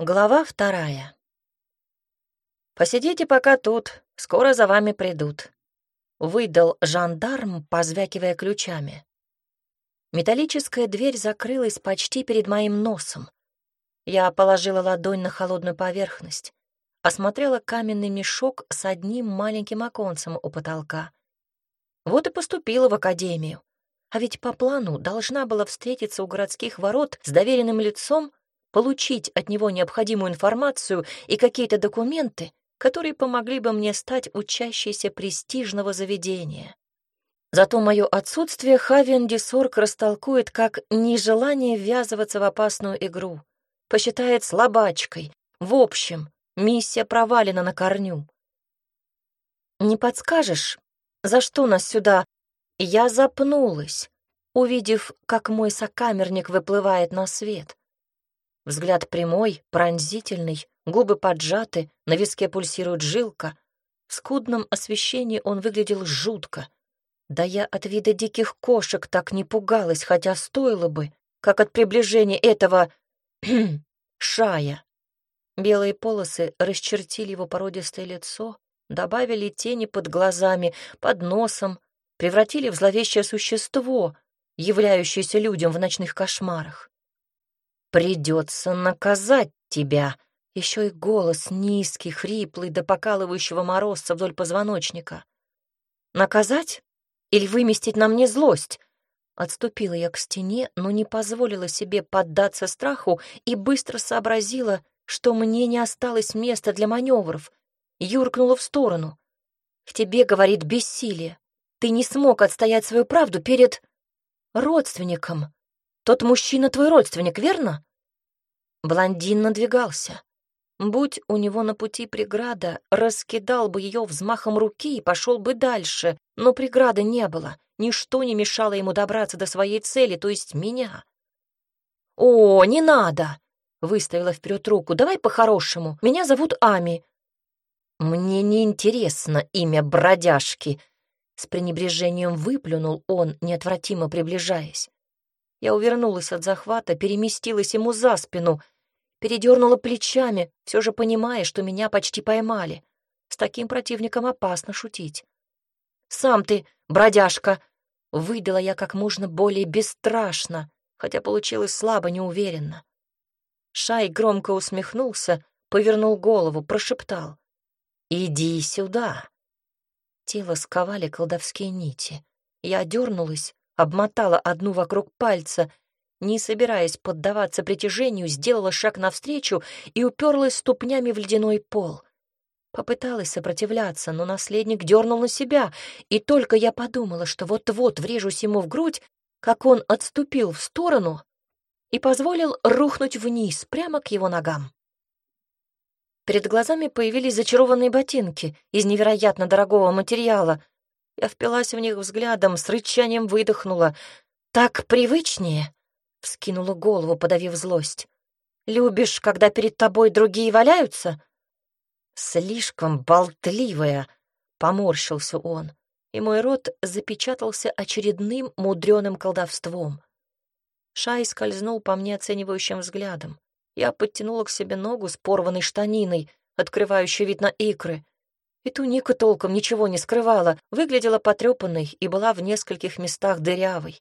Глава вторая. «Посидите пока тут, скоро за вами придут», — выдал жандарм, позвякивая ключами. Металлическая дверь закрылась почти перед моим носом. Я положила ладонь на холодную поверхность, осмотрела каменный мешок с одним маленьким оконцем у потолка. Вот и поступила в академию. А ведь по плану должна была встретиться у городских ворот с доверенным лицом получить от него необходимую информацию и какие-то документы, которые помогли бы мне стать учащейся престижного заведения. Зато мое отсутствие Хавиан Дисорг растолкует как нежелание ввязываться в опасную игру, посчитает слабачкой. В общем, миссия провалена на корню. «Не подскажешь, за что нас сюда?» Я запнулась, увидев, как мой сокамерник выплывает на свет. Взгляд прямой, пронзительный, губы поджаты, на виске пульсирует жилка. В скудном освещении он выглядел жутко. Да я от вида диких кошек так не пугалась, хотя стоило бы, как от приближения этого... шая. Белые полосы расчертили его породистое лицо, добавили тени под глазами, под носом, превратили в зловещее существо, являющееся людям в ночных кошмарах. Придется наказать тебя. Еще и голос низкий, хриплый, до покалывающего морозца вдоль позвоночника. Наказать? Или выместить на мне злость? Отступила я к стене, но не позволила себе поддаться страху и быстро сообразила, что мне не осталось места для маневров. Юркнула в сторону. В тебе, говорит, бессилие. Ты не смог отстоять свою правду перед родственником. Тот мужчина твой родственник, верно? Блондин надвигался. Будь у него на пути преграда, раскидал бы ее взмахом руки и пошел бы дальше, но преграды не было. Ничто не мешало ему добраться до своей цели, то есть меня. «О, не надо!» — выставила вперед руку. «Давай по-хорошему. Меня зовут Ами». «Мне не интересно имя бродяжки», — с пренебрежением выплюнул он, неотвратимо приближаясь. Я увернулась от захвата, переместилась ему за спину, передернула плечами, все же понимая, что меня почти поймали. С таким противником опасно шутить. «Сам ты, бродяжка!» — выдала я как можно более бесстрашно, хотя получилось слабо, неуверенно. Шай громко усмехнулся, повернул голову, прошептал. «Иди сюда!» Тело сковали колдовские нити. Я дернулась, обмотала одну вокруг пальца, не собираясь поддаваться притяжению, сделала шаг навстречу и уперлась ступнями в ледяной пол. Попыталась сопротивляться, но наследник дернул на себя, и только я подумала, что вот-вот врежусь ему в грудь, как он отступил в сторону и позволил рухнуть вниз, прямо к его ногам. Перед глазами появились зачарованные ботинки из невероятно дорогого материала, я впилась в них взглядом, с рычанием выдохнула. «Так привычнее?» — вскинула голову, подавив злость. «Любишь, когда перед тобой другие валяются?» «Слишком болтливая», — поморщился он, и мой рот запечатался очередным мудреным колдовством. Шай скользнул по мне оценивающим взглядом. Я подтянула к себе ногу с порванной штаниной, открывающей вид на икры, и туника толком ничего не скрывала, выглядела потрепанной и была в нескольких местах дырявой.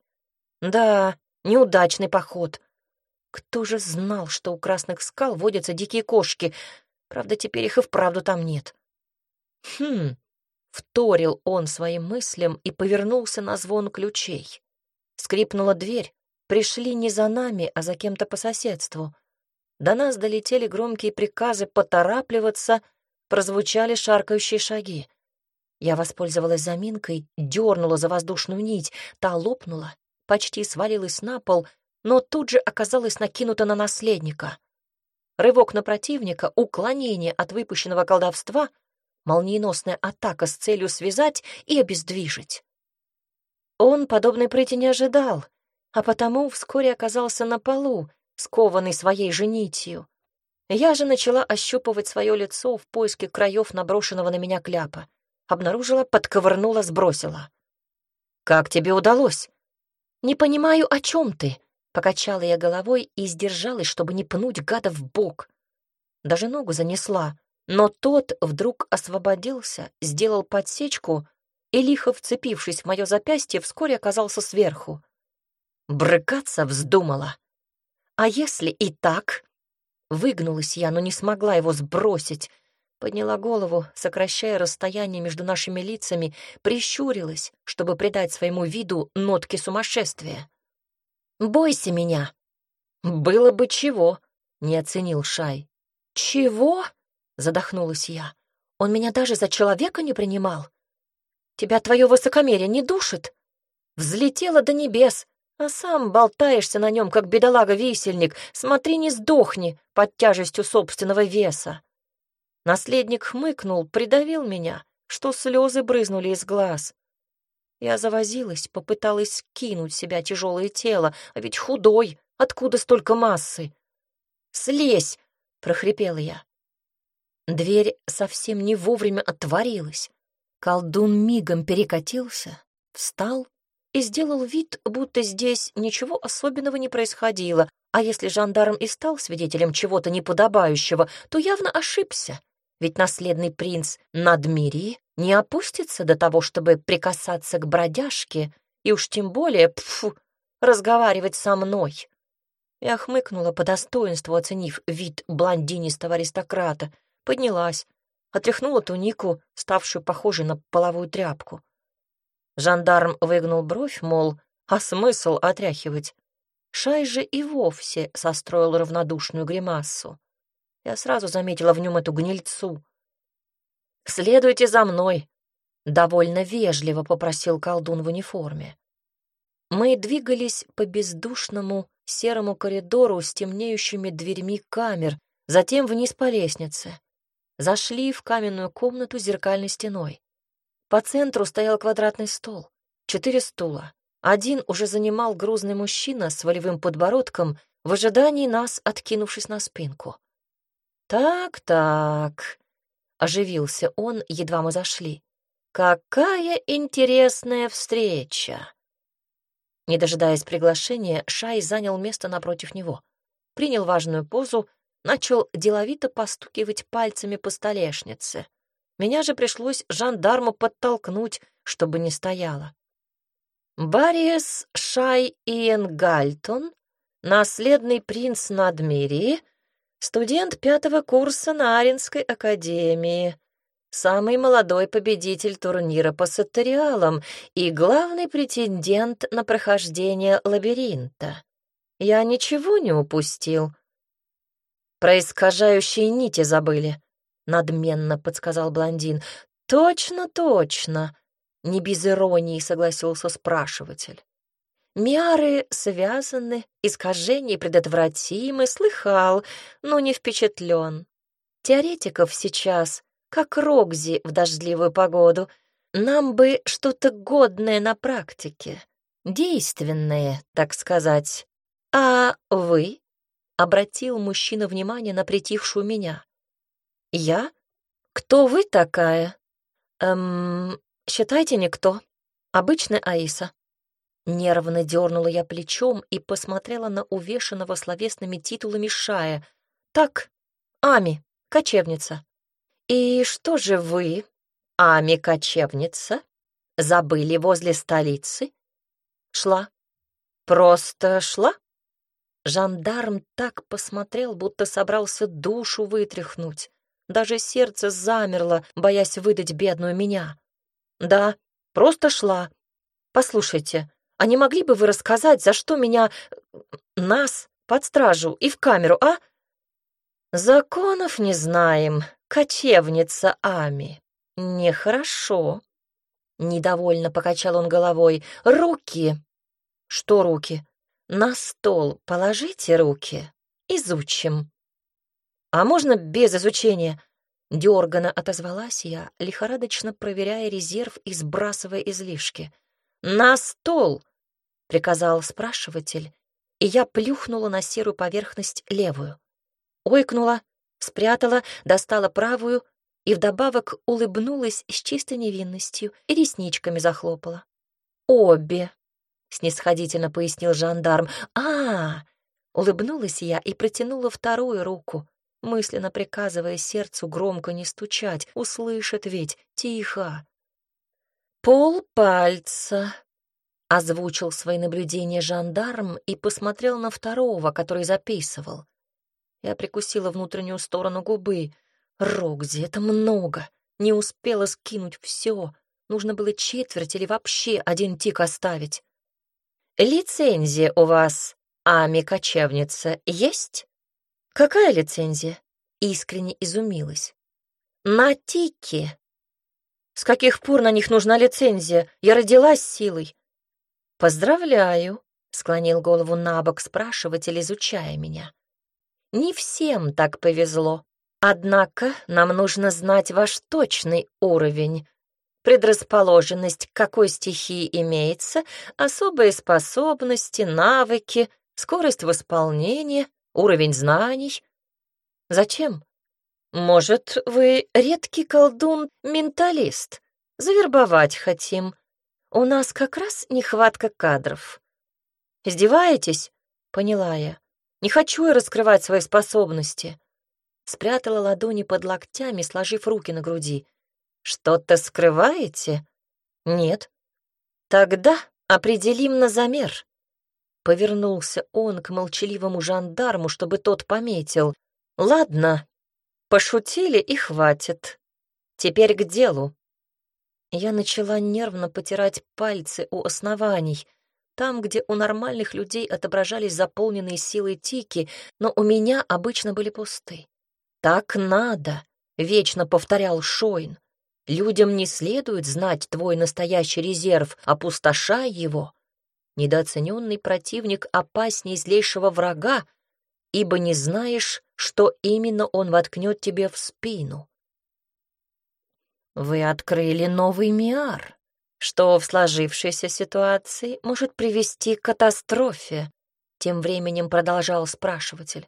Да, неудачный поход. Кто же знал, что у красных скал водятся дикие кошки? Правда, теперь их и вправду там нет. Хм, вторил он своим мыслям и повернулся на звон ключей. Скрипнула дверь. Пришли не за нами, а за кем-то по соседству. До нас долетели громкие приказы поторапливаться — прозвучали шаркающие шаги. Я воспользовалась заминкой, дернула за воздушную нить, та лопнула, почти свалилась на пол, но тут же оказалась накинута на наследника. Рывок на противника, уклонение от выпущенного колдовства, молниеносная атака с целью связать и обездвижить. Он подобной прыти не ожидал, а потому вскоре оказался на полу, скованный своей же нитью. Я же начала ощупывать свое лицо в поиске краев наброшенного на меня кляпа. Обнаружила, подковырнула, сбросила. «Как тебе удалось?» «Не понимаю, о чем ты», — покачала я головой и сдержалась, чтобы не пнуть гада в бок. даже ногу занесла, но тот вдруг освободился, сделал подсечку и, лихо вцепившись в мое запястье, вскоре оказался сверху. Брыкаться вздумала. А если и так? Выгнулась я, но не смогла его сбросить. Подняла голову, сокращая расстояние между нашими лицами, прищурилась, чтобы придать своему виду нотки сумасшествия. «Бойся меня!» «Было бы чего!» — не оценил Шай. «Чего?» — задохнулась я. «Он меня даже за человека не принимал. Тебя твое высокомерие не душит?» Взлетела до небес, а сам болтаешься на нем, как бедолага-висельник. Смотри, не сдохни под тяжестью собственного веса. Наследник хмыкнул, придавил меня, что слезы брызнули из глаз. Я завозилась, попыталась скинуть себя тяжелое тело, а ведь худой, откуда столько массы? «Слезь!» — прохрипела я. Дверь совсем не вовремя отворилась. Колдун мигом перекатился, встал и сделал вид, будто здесь ничего особенного не происходило, а если жандарм и стал свидетелем чего-то неподобающего, то явно ошибся, ведь наследный принц Надмирии не опустится до того, чтобы прикасаться к бродяжке и уж тем более, пфу, разговаривать со мной. Я хмыкнула по достоинству, оценив вид блондинистого аристократа, поднялась, отряхнула тунику, ставшую похожей на половую тряпку. Жандарм выгнул бровь, мол, а смысл отряхивать? Шай же и вовсе состроил равнодушную гримассу. Я сразу заметила в нем эту гнильцу. «Следуйте за мной», — довольно вежливо попросил колдун в униформе. Мы двигались по бездушному серому коридору с темнеющими дверьми камер, затем вниз по лестнице. Зашли в каменную комнату с зеркальной стеной. По центру стоял квадратный стол, четыре стула. Один уже занимал грузный мужчина с волевым подбородком в ожидании нас, откинувшись на спинку. «Так-так», — оживился он, едва мы зашли. «Какая интересная встреча!» Не дожидаясь приглашения, Шай занял место напротив него, принял важную позу, начал деловито постукивать пальцами по столешнице. Меня же пришлось жандарму подтолкнуть, чтобы не стояла. Бариес Шай Иен Гальтон, наследный принц Надмирии, студент пятого курса на Аринской академии, самый молодой победитель турнира по сатариалам и главный претендент на прохождение лабиринта. Я ничего не упустил. Про искажающие нити забыли надменно подсказал блондин. Точно, точно, не без иронии согласился спрашиватель. Миары связаны, искажения предотвратимы, слыхал, но не впечатлен. Теоретиков сейчас, как Рокзи в дождливую погоду, нам бы что-то годное на практике, действенное, так сказать. А вы? Обратил мужчина внимание на притихшую меня. «Я? Кто вы такая?» «Эм, считайте никто. Обычная Аиса». Нервно дернула я плечом и посмотрела на увешанного словесными титулами Шая. «Так, Ами, кочевница». «И что же вы, Ами, кочевница, забыли возле столицы?» «Шла. Просто шла?» Жандарм так посмотрел, будто собрался душу вытряхнуть. Даже сердце замерло, боясь выдать бедную меня. Да, просто шла. Послушайте, а не могли бы вы рассказать, за что меня... нас под стражу и в камеру, а? Законов не знаем, кочевница Ами. Нехорошо. Недовольно покачал он головой. Руки. Что руки? На стол положите руки. Изучим. «А можно без изучения?» Дёрганно отозвалась я, лихорадочно проверяя резерв и сбрасывая излишки. «На стол!» — приказал спрашиватель, и я плюхнула на серую поверхность левую. Ойкнула, спрятала, достала правую и вдобавок улыбнулась с чистой невинностью и ресничками захлопала. «Обе!» — снисходительно пояснил жандарм. а, -а, -а Улыбнулась я и протянула вторую руку, мысленно приказывая сердцу громко не стучать, услышит ведь, тихо. «Пол пальца», — озвучил свои наблюдения жандарм и посмотрел на второго, который записывал. Я прикусила внутреннюю сторону губы. «Рокзи, это много. Не успела скинуть все. Нужно было четверть или вообще один тик оставить». «Лицензия у вас, ами-кочевница, есть?» «Какая лицензия?» — искренне изумилась. «На тики». «С каких пор на них нужна лицензия? Я родилась силой». «Поздравляю», — склонил голову на бок спрашиватель, изучая меня. «Не всем так повезло. Однако нам нужно знать ваш точный уровень. Предрасположенность к какой стихии имеется, особые способности, навыки, скорость восполнения, уровень знаний. Зачем? Может, вы редкий колдун-менталист? Завербовать хотим. У нас как раз нехватка кадров. Издеваетесь? Поняла я. Не хочу я раскрывать свои способности. Спрятала ладони под локтями, сложив руки на груди. Что-то скрываете? Нет. Тогда определим на замер. Повернулся он к молчаливому жандарму, чтобы тот пометил. «Ладно, пошутили и хватит. Теперь к делу». Я начала нервно потирать пальцы у оснований, там, где у нормальных людей отображались заполненные силой тики, но у меня обычно были пусты. «Так надо», — вечно повторял Шойн. «Людям не следует знать твой настоящий резерв, опустошай его, Недооцененный противник опаснее злейшего врага, ибо не знаешь, что именно он воткнет тебе в спину. Вы открыли новый миар, что в сложившейся ситуации может привести к катастрофе, тем временем продолжал спрашиватель.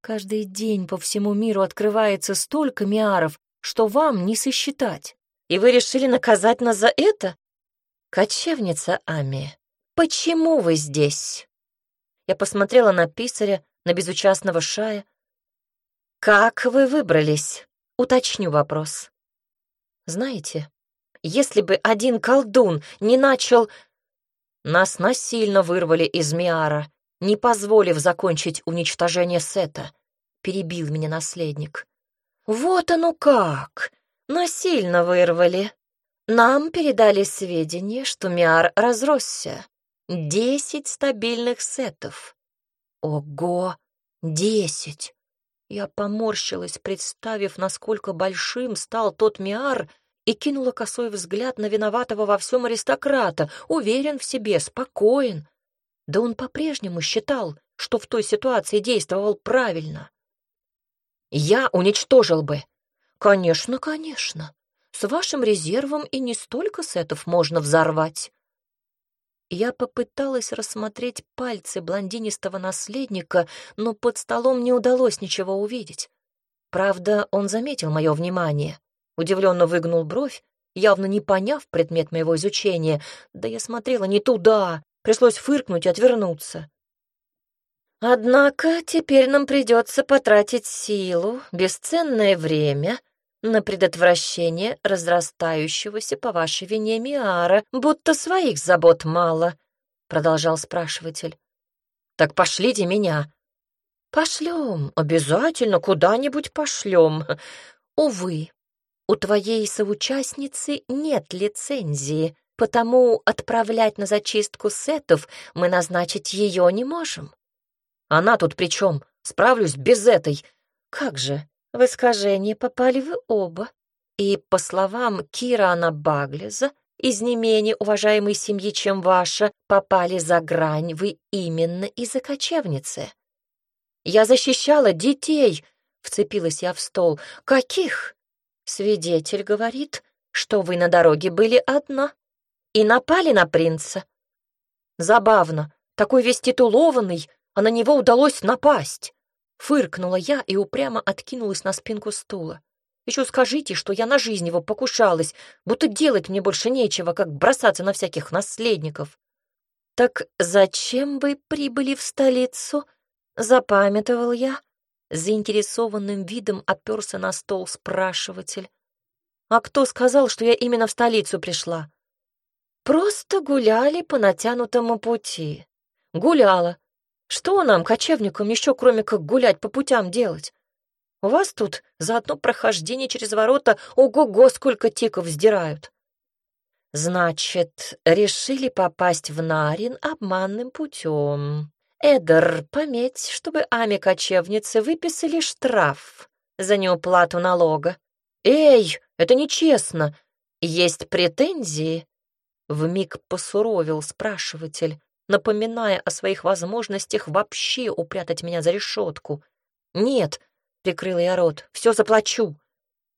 Каждый день по всему миру открывается столько миаров, что вам не сосчитать. И вы решили наказать нас за это? Кочевница Ами, «Почему вы здесь?» Я посмотрела на писаря, на безучастного шая. «Как вы выбрались?» Уточню вопрос. «Знаете, если бы один колдун не начал...» Нас насильно вырвали из Миара, не позволив закончить уничтожение Сета, перебил меня наследник. «Вот оно как! Насильно вырвали!» Нам передали сведения, что Миар разросся. Десять стабильных сетов. Ого, десять! Я поморщилась, представив, насколько большим стал тот Миар, и кинула косой взгляд на виноватого во всем аристократа, уверен в себе, спокоен. Да он по-прежнему считал, что в той ситуации действовал правильно. Я уничтожил бы. Конечно, конечно. С вашим резервом и не столько сетов можно взорвать. Я попыталась рассмотреть пальцы блондинистого наследника, но под столом не удалось ничего увидеть. Правда, он заметил мое внимание, удивленно выгнул бровь, явно не поняв предмет моего изучения, да я смотрела не туда, пришлось фыркнуть и отвернуться. Однако теперь нам придется потратить силу, бесценное время на предотвращение разрастающегося по вашей вине Миара, будто своих забот мало», — продолжал спрашиватель. «Так пошлите меня». «Пошлем, обязательно куда-нибудь пошлем. Увы, у твоей соучастницы нет лицензии, потому отправлять на зачистку сетов мы назначить ее не можем». «Она тут при чем? Справлюсь без этой. Как же, в искажение попали вы оба. И, по словам Кирана Баглеза, из не менее уважаемой семьи, чем ваша, попали за грань вы именно из-за кочевницы. Я защищала детей, вцепилась я в стол. Каких? Свидетель говорит, что вы на дороге были одна и напали на принца. Забавно, такой весь титулованный, а на него удалось напасть. Фыркнула я и упрямо откинулась на спинку стула. Еще скажите, что я на жизнь его покушалась, будто делать мне больше нечего, как бросаться на всяких наследников. Так зачем вы прибыли в столицу? Запамятовал я. Заинтересованным видом оперся на стол спрашиватель. «А кто сказал, что я именно в столицу пришла?» «Просто гуляли по натянутому пути». «Гуляла. Что нам, кочевникам, еще кроме как гулять по путям делать? У вас тут за одно прохождение через ворота ого-го сколько тиков сдирают». «Значит, решили попасть в Нарин обманным путем. Эдер, пометь, чтобы ами-кочевницы выписали штраф за неуплату налога. Эй, это нечестно. Есть претензии?» Вмиг посуровил спрашиватель, напоминая о своих возможностях вообще упрятать меня за решетку. «Нет», — прикрыл я рот, — «все заплачу».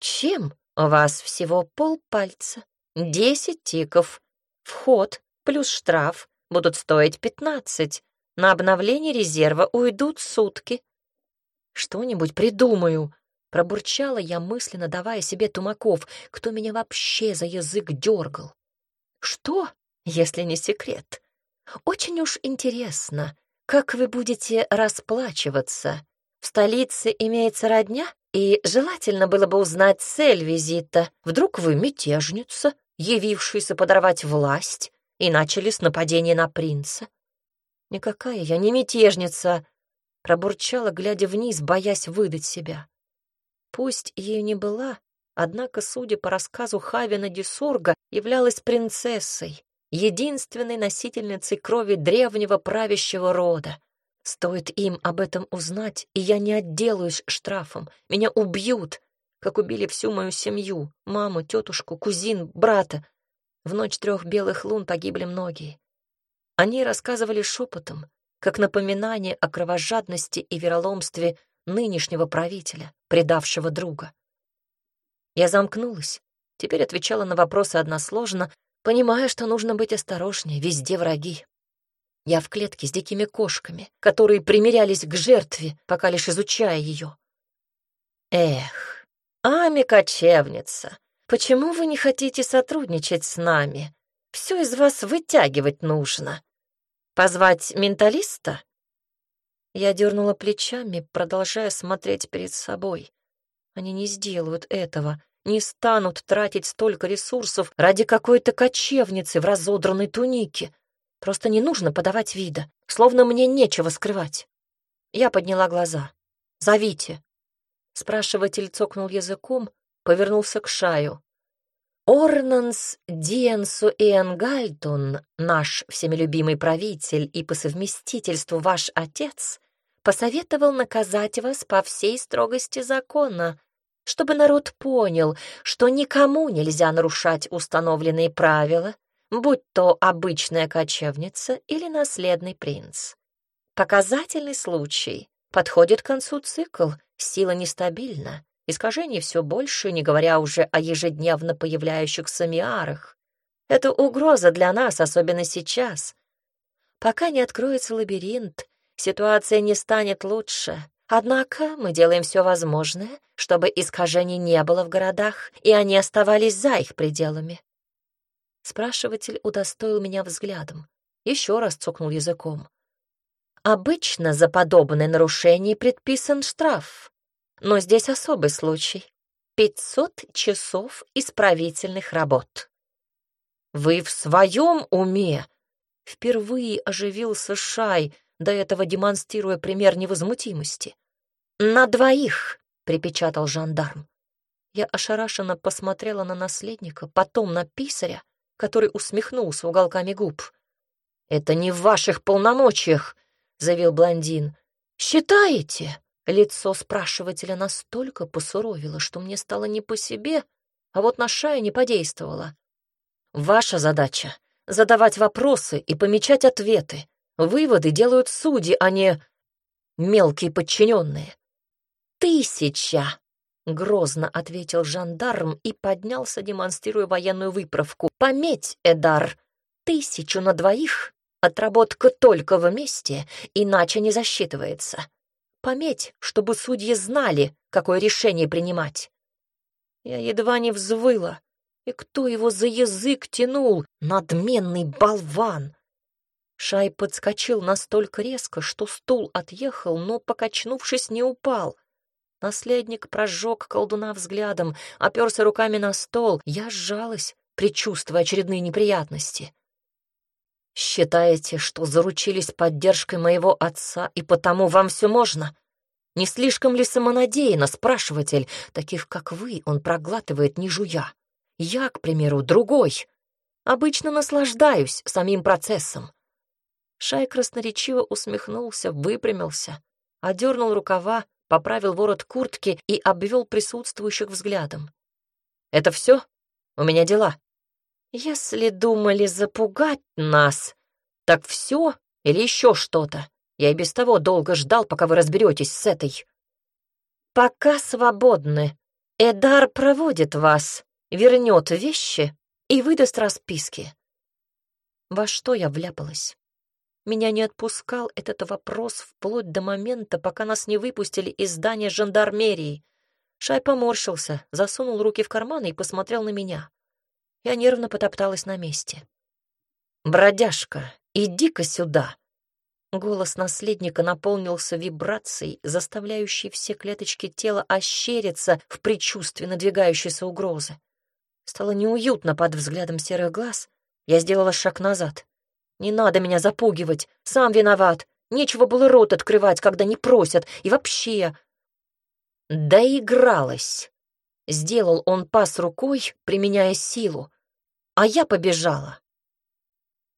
«Чем? У вас всего полпальца. Десять тиков. Вход плюс штраф будут стоить пятнадцать. На обновление резерва уйдут сутки. Что-нибудь придумаю. Пробурчала я мысленно, давая себе тумаков, кто меня вообще за язык дергал. Что, если не секрет? Очень уж интересно, как вы будете расплачиваться. В столице имеется родня, и желательно было бы узнать цель визита. Вдруг вы мятежница, явившаяся подорвать власть, и начали с нападения на принца. «Никакая я не мятежница», — пробурчала, глядя вниз, боясь выдать себя. Пусть ею не была, однако, судя по рассказу Хавина Дюсорга, являлась принцессой, единственной носительницей крови древнего правящего рода. Стоит им об этом узнать, и я не отделаюсь штрафом. Меня убьют, как убили всю мою семью, маму, тетушку, кузин, брата. В ночь трех белых лун погибли многие. Они рассказывали шепотом, как напоминание о кровожадности и вероломстве нынешнего правителя, предавшего друга. Я замкнулась, теперь отвечала на вопросы односложно, понимая, что нужно быть осторожнее, везде враги. Я в клетке с дикими кошками, которые примерялись к жертве, пока лишь изучая ее. Эх, Ами кочевница, почему вы не хотите сотрудничать с нами? Все из вас вытягивать нужно. Позвать менталиста? Я дернула плечами, продолжая смотреть перед собой. Они не сделают этого, не станут тратить столько ресурсов ради какой-то кочевницы в разодранной тунике. Просто не нужно подавать вида, словно мне нечего скрывать. Я подняла глаза. «Зовите». Спрашиватель цокнул языком, повернулся к Шаю. Орнанс Диенсу Иенгальтон, наш всеми любимый правитель и по совместительству ваш отец, посоветовал наказать вас по всей строгости закона, чтобы народ понял, что никому нельзя нарушать установленные правила, будь то обычная кочевница или наследный принц. Показательный случай. Подходит к концу цикл, сила нестабильна. Искажений все больше, не говоря уже о ежедневно появляющихся миарах. Это угроза для нас, особенно сейчас. Пока не откроется лабиринт, ситуация не станет лучше. Однако мы делаем все возможное, чтобы искажений не было в городах, и они оставались за их пределами. Спрашиватель удостоил меня взглядом. Еще раз цокнул языком. Обычно за подобное нарушение предписан штраф. Но здесь особый случай. 500 часов исправительных работ. «Вы в своем уме?» Впервые оживился Шай, до этого демонстрируя пример невозмутимости. «На двоих!» — припечатал жандарм. Я ошарашенно посмотрела на наследника, потом на писаря, который усмехнулся уголками губ. «Это не в ваших полномочиях», — заявил блондин. «Считаете?» Лицо спрашивателя настолько посуровило, что мне стало не по себе, а вот на шая не подействовало. «Ваша задача — задавать вопросы и помечать ответы. Выводы делают судьи, а не мелкие подчиненные». «Тысяча!» — грозно ответил жандарм и поднялся, демонстрируя военную выправку. «Пометь, Эдар, тысячу на двоих, отработка только вместе, иначе не засчитывается». Пометь, чтобы судьи знали, какое решение принимать. Я едва не взвыла. И кто его за язык тянул? Надменный болван! Шай подскочил настолько резко, что стул отъехал, но, покачнувшись, не упал. Наследник прожег колдуна взглядом, оперся руками на стол. Я сжалась, предчувствуя очередные неприятности. «Считаете, что заручились поддержкой моего отца, и потому вам все можно? Не слишком ли самонадеянно, спрашиватель? Таких, как вы, он проглатывает, не жуя. Я, к примеру, другой. Обычно наслаждаюсь самим процессом. Шай красноречиво усмехнулся, выпрямился, одернул рукава, поправил ворот куртки и обвел присутствующих взглядом. «Это все? У меня дела». «Если думали запугать нас, так все или еще что-то? Я и без того долго ждал, пока вы разберетесь с этой». «Пока свободны. Эдар проводит вас, вернет вещи и выдаст расписки». Во что я вляпалась? Меня не отпускал этот вопрос вплоть до момента, пока нас не выпустили из здания жандармерии. Шай поморщился, засунул руки в карманы и посмотрел на меня. Я нервно потопталась на месте. «Бродяжка, иди-ка сюда!» Голос наследника наполнился вибрацией, заставляющей все клеточки тела ощериться в предчувствии надвигающейся угрозы. Стало неуютно под взглядом серых глаз. Я сделала шаг назад. Не надо меня запугивать, сам виноват. Нечего было рот открывать, когда не просят, и вообще... Доигралась. Сделал он пас рукой, применяя силу. А я побежала.